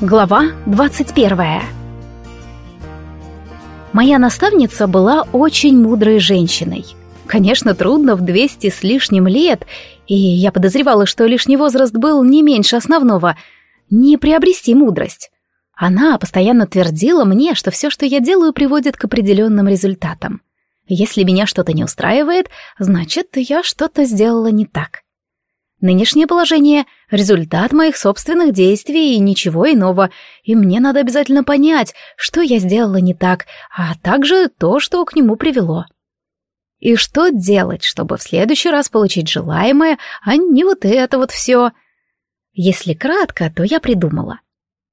Глава 21 Моя наставница была очень мудрой женщиной. Конечно, трудно в 200 с лишним лет, и я подозревала, что лишний возраст был не меньше основного, не приобрести мудрость. Она постоянно твердила мне, что все, что я делаю, приводит к определенным результатам. Если меня что-то не устраивает, значит, я что-то сделала не так. Нынешнее положение — результат моих собственных действий и ничего иного, и мне надо обязательно понять, что я сделала не так, а также то, что к нему привело. И что делать, чтобы в следующий раз получить желаемое, а не вот это вот все. Если кратко, то я придумала.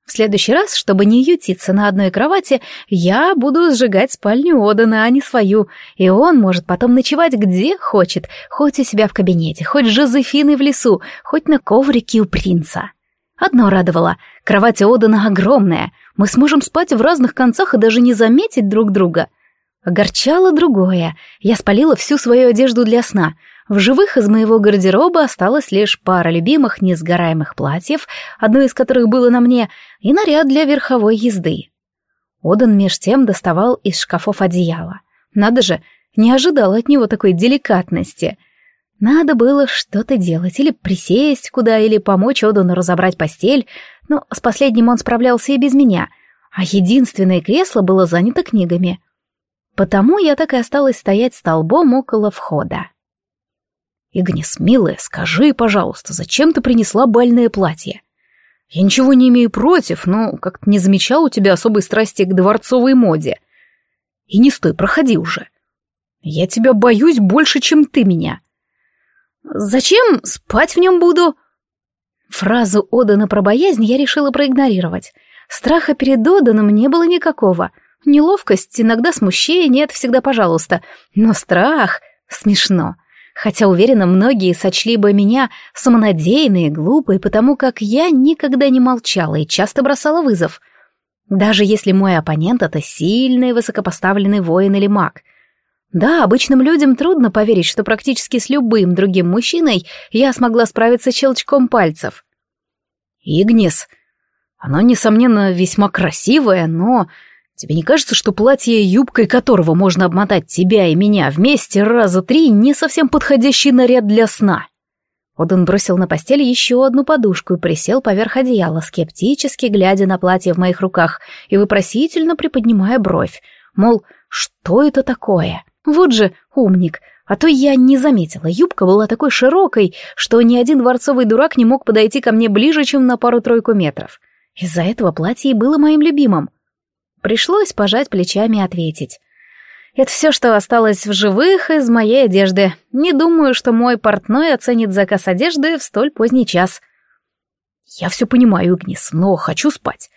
В следующий раз, чтобы не ютиться на одной кровати, я буду сжигать спальню Одана, а не свою, и он может потом ночевать где хочет, хоть у себя в кабинете, хоть с Жозефиной в лесу, хоть на коврике у принца. Одно радовало — кровать Одана огромная, мы сможем спать в разных концах и даже не заметить друг друга. Огорчало другое, я спалила всю свою одежду для сна — в живых из моего гардероба осталась лишь пара любимых несгораемых платьев, одно из которых было на мне, и наряд для верховой езды. Одан меж тем доставал из шкафов одеяло. Надо же, не ожидал от него такой деликатности. Надо было что-то делать, или присесть куда, или помочь Одану разобрать постель, но с последним он справлялся и без меня, а единственное кресло было занято книгами. Потому я так и осталась стоять столбом около входа. «Игнис, милая, скажи, пожалуйста, зачем ты принесла бальное платье? Я ничего не имею против, но как-то не замечал у тебя особой страсти к дворцовой моде. И не стой, проходи уже. Я тебя боюсь больше, чем ты меня». «Зачем спать в нем буду?» Фразу Одана про боязнь я решила проигнорировать. Страха перед Оданом не было никакого. Неловкость, иногда смущение, это всегда пожалуйста. Но страх... Смешно хотя, уверена, многие сочли бы меня самонадеянной и глупой, потому как я никогда не молчала и часто бросала вызов. Даже если мой оппонент — это сильный, высокопоставленный воин или маг. Да, обычным людям трудно поверить, что практически с любым другим мужчиной я смогла справиться щелчком пальцев. Игнис. Оно, несомненно, весьма красивое, но Тебе не кажется, что платье, юбкой которого можно обмотать тебя и меня вместе раза три, не совсем подходящий наряд для сна?» Оден бросил на постель еще одну подушку и присел поверх одеяла, скептически глядя на платье в моих руках и вопросительно приподнимая бровь, мол, что это такое? Вот же умник, а то я не заметила, юбка была такой широкой, что ни один дворцовый дурак не мог подойти ко мне ближе, чем на пару-тройку метров. Из-за этого платье и было моим любимым. Пришлось пожать плечами и ответить. Это все, что осталось в живых из моей одежды. Не думаю, что мой портной оценит заказ одежды в столь поздний час. Я все понимаю, Игнис, но хочу спать.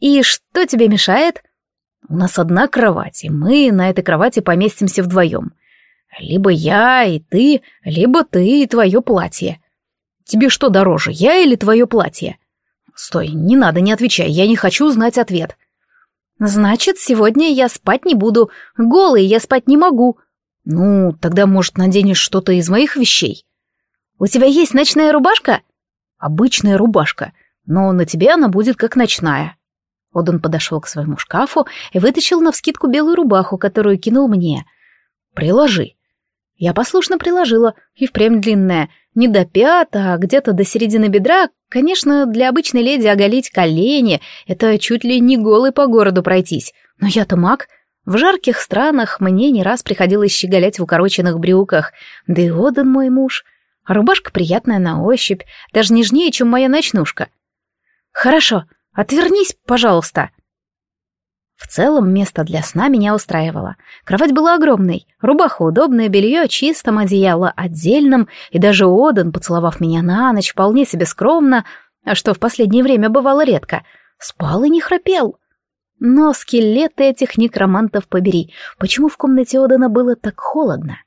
И что тебе мешает? У нас одна кровать, и мы на этой кровати поместимся вдвоем. Либо я и ты, либо ты и твое платье. Тебе что дороже, я или твое платье? Стой, не надо, не отвечай, я не хочу знать ответ. «Значит, сегодня я спать не буду. Голый я спать не могу». «Ну, тогда, может, наденешь что-то из моих вещей?» «У тебя есть ночная рубашка?» «Обычная рубашка, но на тебе она будет как ночная». Одан подошел к своему шкафу и вытащил навскидку белую рубаху, которую кинул мне. «Приложи». Я послушно приложила, и впрямь длинная, не до пят, а где-то до середины бедра, конечно, для обычной леди оголить колени — это чуть ли не голый по городу пройтись. Но я-то маг. В жарких странах мне не раз приходилось щеголять в укороченных брюках, да и Одан мой муж. Рубашка приятная на ощупь, даже нежнее, чем моя ночнушка. «Хорошо, отвернись, пожалуйста», в целом место для сна меня устраивало. Кровать была огромной, рубаха удобное, белье чистым, одеяло отдельным, и даже Оден, поцеловав меня на ночь, вполне себе скромно, а что в последнее время бывало редко, спал и не храпел. Но скелеты этих некромантов побери, почему в комнате Одена было так холодно?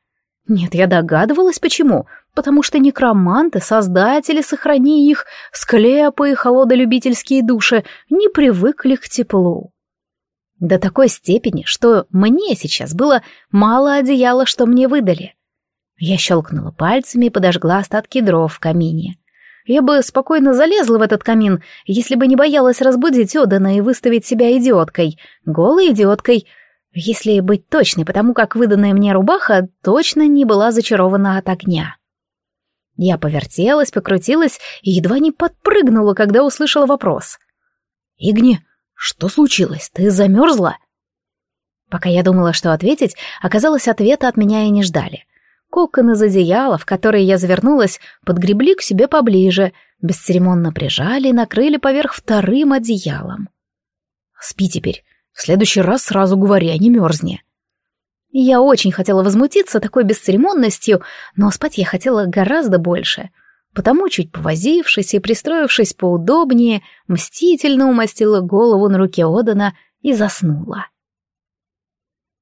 Нет, я догадывалась, почему. Потому что некроманты, создатели, сохрани их, склепы и холодолюбительские души, не привыкли к теплу. До такой степени, что мне сейчас было мало одеяла, что мне выдали. Я щелкнула пальцами и подожгла остатки дров в камине. Я бы спокойно залезла в этот камин, если бы не боялась разбудить Одана и выставить себя идиоткой. Голой идиоткой. Если быть точной, потому как выданная мне рубаха точно не была зачарована от огня. Я повертелась, покрутилась и едва не подпрыгнула, когда услышала вопрос. «Игни, что случилось? Ты замерзла?» Пока я думала, что ответить, оказалось, ответа от меня и не ждали. Кокон из одеяла, в которые я завернулась, подгребли к себе поближе, бесцеремонно прижали и накрыли поверх вторым одеялом. «Спи теперь. В следующий раз сразу говори, а не мерзни». Я очень хотела возмутиться такой бесцеремонностью, но спать я хотела гораздо больше. Потому, чуть повозившись и пристроившись поудобнее, мстительно умастила голову на руке Одана и заснула.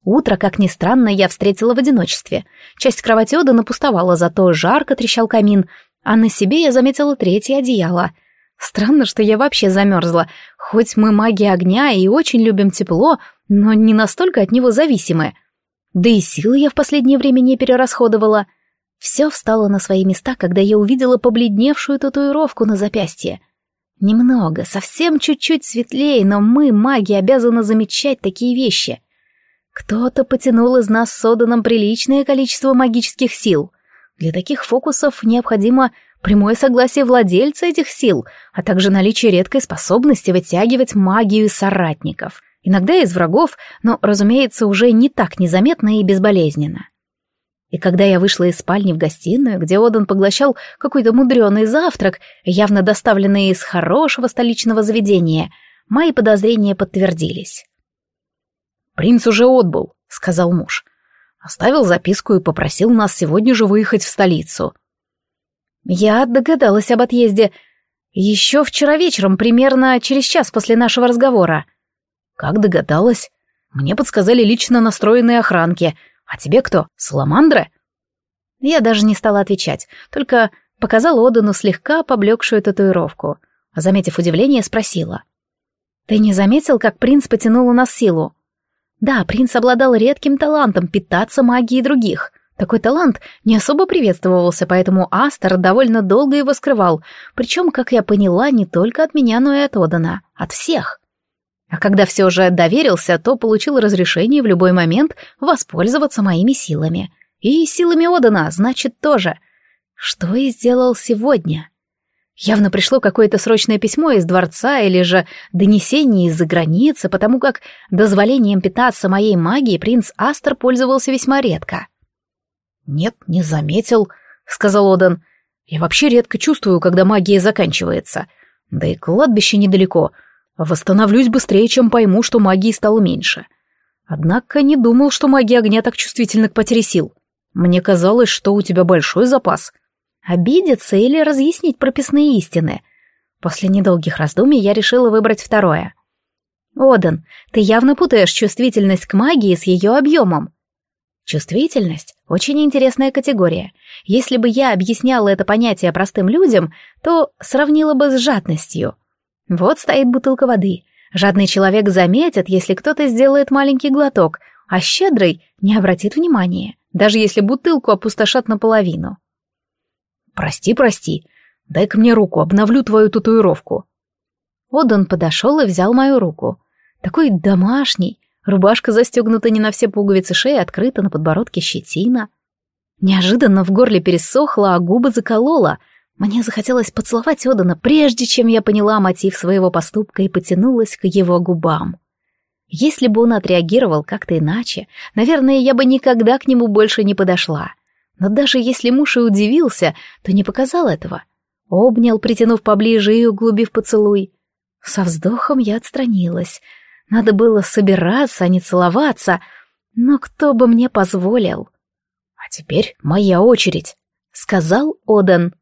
Утро, как ни странно, я встретила в одиночестве. Часть кровати Одана пустовала, зато жарко трещал камин, а на себе я заметила третье одеяло. Странно, что я вообще замерзла. Хоть мы маги огня и очень любим тепло, но не настолько от него зависимы. Да и силы я в последнее время не перерасходовала. Все встало на свои места, когда я увидела побледневшую татуировку на запястье. Немного, совсем чуть-чуть светлее, но мы, маги, обязаны замечать такие вещи. Кто-то потянул из нас с Оданом приличное количество магических сил. Для таких фокусов необходимо прямое согласие владельца этих сил, а также наличие редкой способности вытягивать магию соратников. Иногда из врагов, но, разумеется, уже не так незаметно и безболезненно. И когда я вышла из спальни в гостиную, где Одан поглощал какой-то мудреный завтрак, явно доставленный из хорошего столичного заведения, мои подозрения подтвердились. «Принц уже отбыл», — сказал муж. Оставил записку и попросил нас сегодня же выехать в столицу. Я догадалась об отъезде еще вчера вечером, примерно через час после нашего разговора. Как догадалась? Мне подсказали лично настроенные охранки. А тебе кто, Саламандра? Я даже не стала отвечать, только показала Одану слегка поблекшую татуировку. А заметив удивление, спросила. «Ты не заметил, как принц потянул у нас силу?» Да, принц обладал редким талантом питаться магией других. Такой талант не особо приветствовался, поэтому Астер довольно долго его скрывал, причем, как я поняла, не только от меня, но и от Одана, от всех. А когда все же доверился, то получил разрешение в любой момент воспользоваться моими силами. И силами Одана, значит, тоже. Что и сделал сегодня. Явно пришло какое-то срочное письмо из дворца или же донесение из-за границы, потому как дозволением питаться моей магией принц Астер пользовался весьма редко. «Нет, не заметил», — сказал Одан. «Я вообще редко чувствую, когда магия заканчивается. Да и кладбище недалеко. Восстановлюсь быстрее, чем пойму, что магии стало меньше. Однако не думал, что магия огня так чувствительна к потере сил. Мне казалось, что у тебя большой запас». Обидеться или разъяснить прописные истины? После недолгих раздумий я решила выбрать второе. «Одан, ты явно путаешь чувствительность к магии с ее объемом». Чувствительность — очень интересная категория. Если бы я объясняла это понятие простым людям, то сравнила бы с жадностью. Вот стоит бутылка воды. Жадный человек заметит, если кто-то сделает маленький глоток, а щедрый не обратит внимания, даже если бутылку опустошат наполовину. «Прости, прости. Дай-ка мне руку, обновлю твою татуировку». Одан подошел и взял мою руку. Такой домашний, рубашка застегнута не на все пуговицы шеи, открыта на подбородке щетина. Неожиданно в горле пересохло, а губы заколола. Мне захотелось поцеловать Одана, прежде чем я поняла мотив своего поступка и потянулась к его губам. Если бы он отреагировал как-то иначе, наверное, я бы никогда к нему больше не подошла. Но даже если муж и удивился, то не показал этого. Обнял, притянув поближе и углубив поцелуй. Со вздохом я отстранилась. Надо было собираться, а не целоваться. Но кто бы мне позволил? «А теперь моя очередь», — сказал Одан.